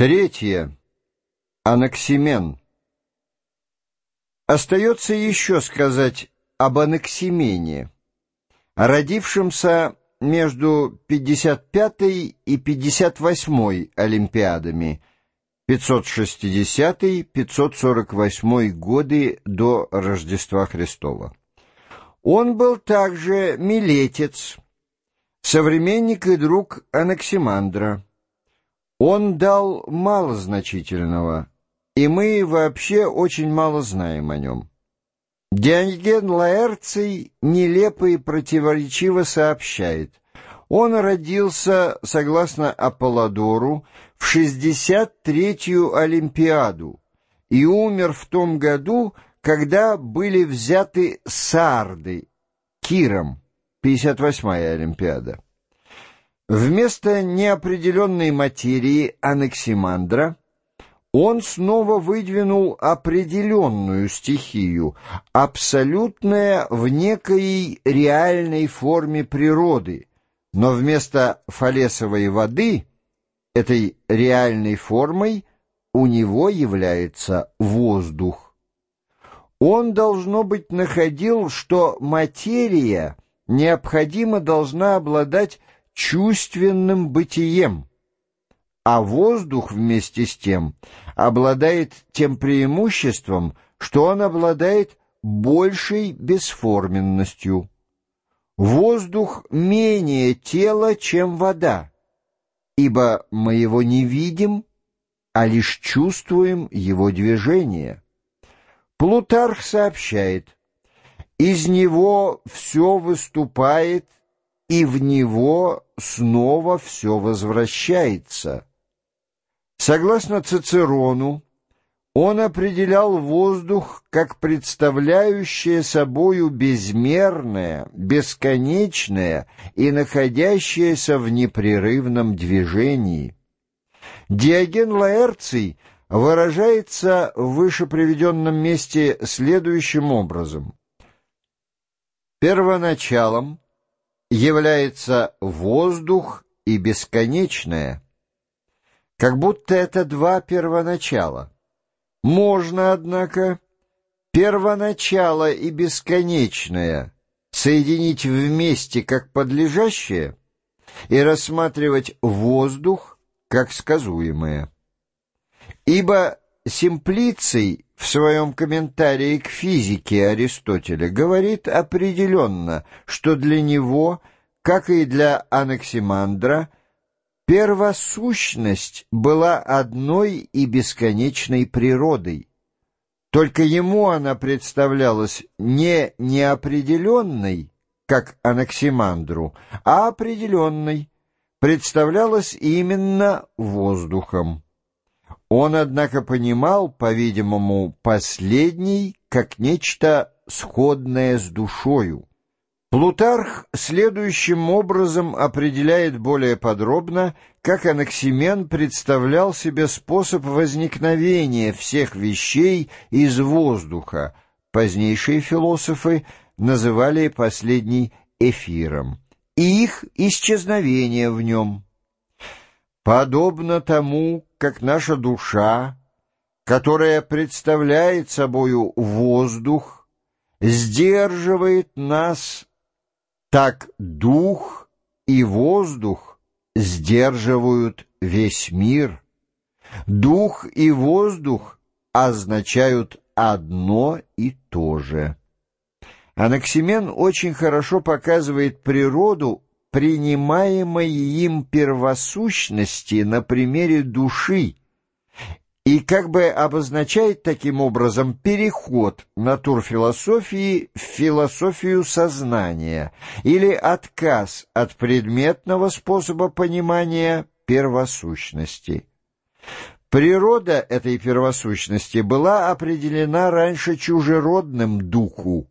Третье. Анаксимен. Остается еще сказать об Анаксимене, родившемся между 55 и 58 Олимпиадами, 560-548 годы до Рождества Христова. Он был также милетец, современник и друг Анаксимандра. Он дал мало значительного, и мы вообще очень мало знаем о нем. Диоген Лаэрций нелепо и противоречиво сообщает. Он родился, согласно Аполлодору, в 63-ю Олимпиаду и умер в том году, когда были взяты Сарды, Киром, 58-я Олимпиада. Вместо неопределенной материи Анаксимандра он снова выдвинул определенную стихию, абсолютная в некой реальной форме природы, но вместо фалесовой воды этой реальной формой у него является воздух. Он, должно быть, находил, что материя необходимо должна обладать чувственным бытием, а воздух вместе с тем обладает тем преимуществом, что он обладает большей бесформенностью. Воздух менее тела, чем вода, ибо мы его не видим, а лишь чувствуем его движение. Плутарх сообщает, из него все выступает и в него снова все возвращается. Согласно Цицерону, он определял воздух как представляющее собою безмерное, бесконечное и находящееся в непрерывном движении. Диоген Лаэрций выражается в вышеприведенном месте следующим образом. Первоначалом является воздух и бесконечное, как будто это два первоначала. Можно, однако, первоначало и бесконечное соединить вместе как подлежащее и рассматривать воздух как сказуемое. Ибо Симплиций в своем комментарии к физике Аристотеля говорит определенно, что для него, как и для Анаксимандра, первосущность была одной и бесконечной природой. Только ему она представлялась не неопределенной, как Анаксимандру, а определенной, представлялась именно воздухом. Он, однако, понимал, по-видимому, последний как нечто сходное с душою. Плутарх следующим образом определяет более подробно, как Анаксимен представлял себе способ возникновения всех вещей из воздуха. Позднейшие философы называли последний эфиром, и их исчезновение в нем. Подобно тому, как наша душа, которая представляет собою воздух, сдерживает нас, так дух и воздух сдерживают весь мир. Дух и воздух означают одно и то же. Анаксимен очень хорошо показывает природу принимаемой им первосущности на примере души и как бы обозначает таким образом переход натурфилософии в философию сознания или отказ от предметного способа понимания первосущности. Природа этой первосущности была определена раньше чужеродным духу,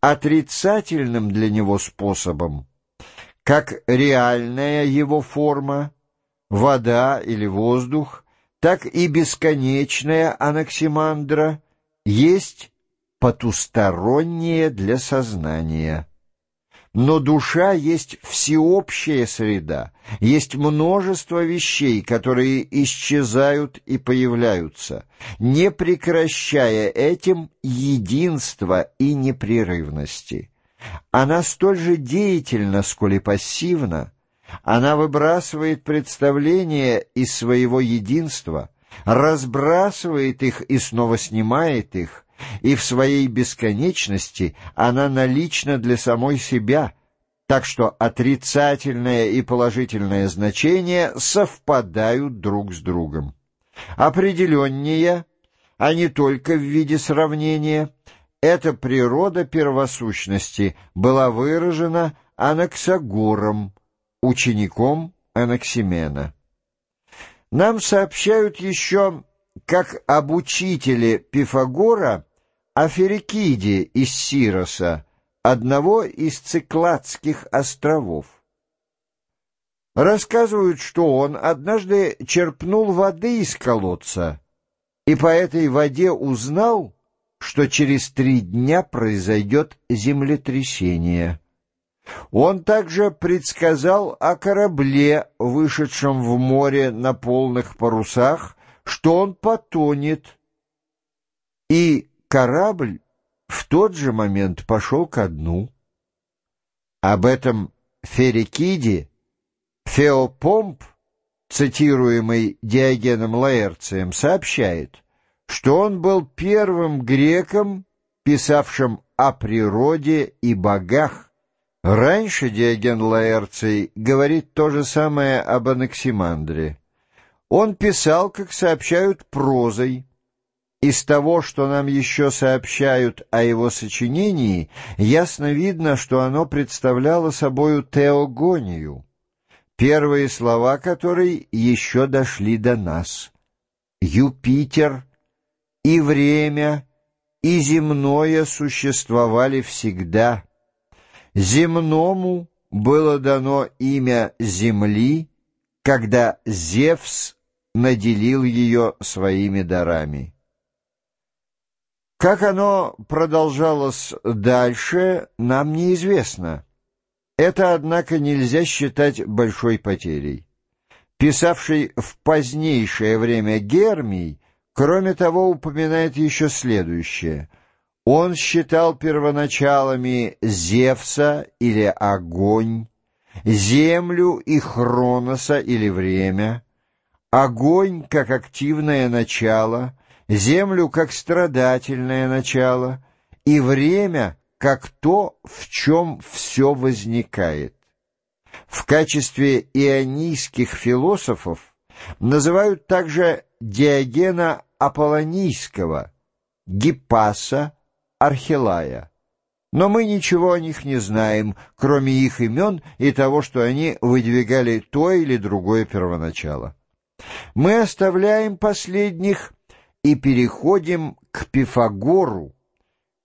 отрицательным для него способом как реальная его форма, вода или воздух, так и бесконечная анаксимандра есть потустороннее для сознания. но душа есть всеобщая среда, есть множество вещей, которые исчезают и появляются, не прекращая этим единства и непрерывности. Она столь же деятельна, сколь и пассивна, она выбрасывает представления из своего единства, разбрасывает их и снова снимает их, и в своей бесконечности она налична для самой себя, так что отрицательное и положительное значение совпадают друг с другом. Определеннее, а не только в виде сравнения, эта природа первосущности была выражена Анаксагором, учеником Анаксимена. Нам сообщают еще, как об учителе Пифагора Аферикиде из Сироса, одного из Цикладских островов. Рассказывают, что он однажды черпнул воды из колодца и по этой воде узнал, что через три дня произойдет землетрясение. Он также предсказал о корабле, вышедшем в море на полных парусах, что он потонет, и корабль в тот же момент пошел ко дну. Об этом Ферикиде Феопомп, цитируемый Диогеном Лаэрцием, сообщает, что он был первым греком, писавшим о природе и богах, Раньше Диоген Лаэрций говорит то же самое об Анаксимандре. Он писал, как сообщают, прозой. Из того, что нам еще сообщают о его сочинении, ясно видно, что оно представляло собою теогонию, первые слова которой еще дошли до нас. Юпитер и время, и земное существовали всегда — Земному было дано имя Земли, когда Зевс наделил ее своими дарами. Как оно продолжалось дальше, нам неизвестно. Это, однако, нельзя считать большой потерей. Писавший в позднейшее время Гермий, кроме того, упоминает еще следующее — он считал первоначалами Зевса или огонь, землю и Хроноса или время, огонь как активное начало, землю как страдательное начало и время как то, в чем все возникает. В качестве ионийских философов называют также Диогена Аполлонийского, Гиппаса, Архилая. Но мы ничего о них не знаем, кроме их имен и того, что они выдвигали то или другое первоначало. Мы оставляем последних и переходим к Пифагору,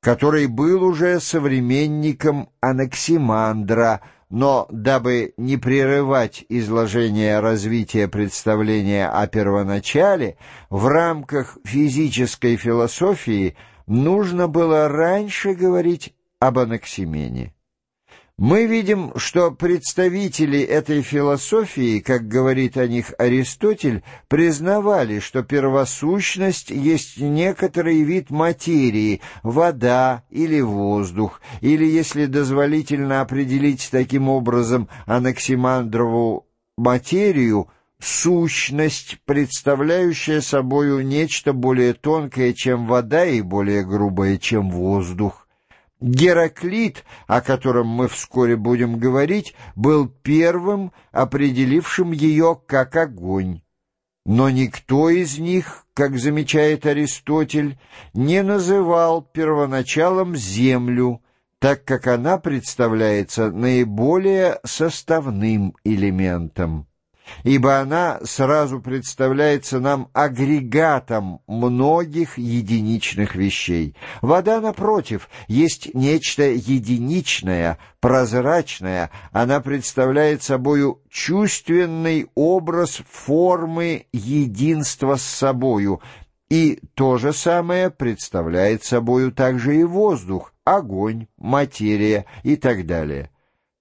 который был уже современником Анаксимандра, но дабы не прерывать изложение развития представления о первоначале, в рамках физической философии – нужно было раньше говорить об Анаксимене. Мы видим, что представители этой философии, как говорит о них Аристотель, признавали, что первосущность есть некоторый вид материи, вода или воздух, или, если дозволительно определить таким образом Анаксимандрову материю – сущность, представляющая собою нечто более тонкое, чем вода, и более грубое, чем воздух. Гераклит, о котором мы вскоре будем говорить, был первым, определившим ее как огонь. Но никто из них, как замечает Аристотель, не называл первоначалом землю, так как она представляется наиболее составным элементом ибо она сразу представляется нам агрегатом многих единичных вещей. Вода, напротив, есть нечто единичное, прозрачное, она представляет собою чувственный образ формы единства с собою, и то же самое представляет собою также и воздух, огонь, материя и так далее.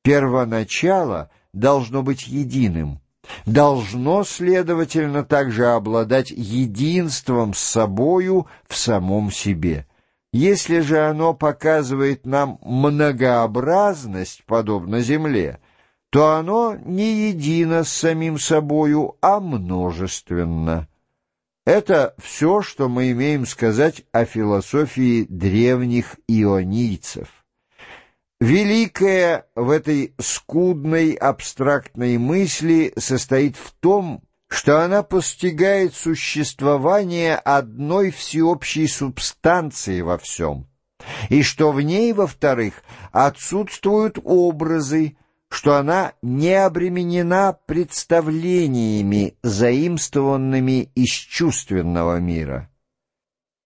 первоначало должно быть единым, должно, следовательно, также обладать единством с собою в самом себе. Если же оно показывает нам многообразность, подобно Земле, то оно не едино с самим собою, а множественно. Это все, что мы имеем сказать о философии древних ионийцев. Великое в этой скудной абстрактной мысли состоит в том, что она постигает существование одной всеобщей субстанции во всем, и что в ней, во-вторых, отсутствуют образы, что она не обременена представлениями, заимствованными из чувственного мира.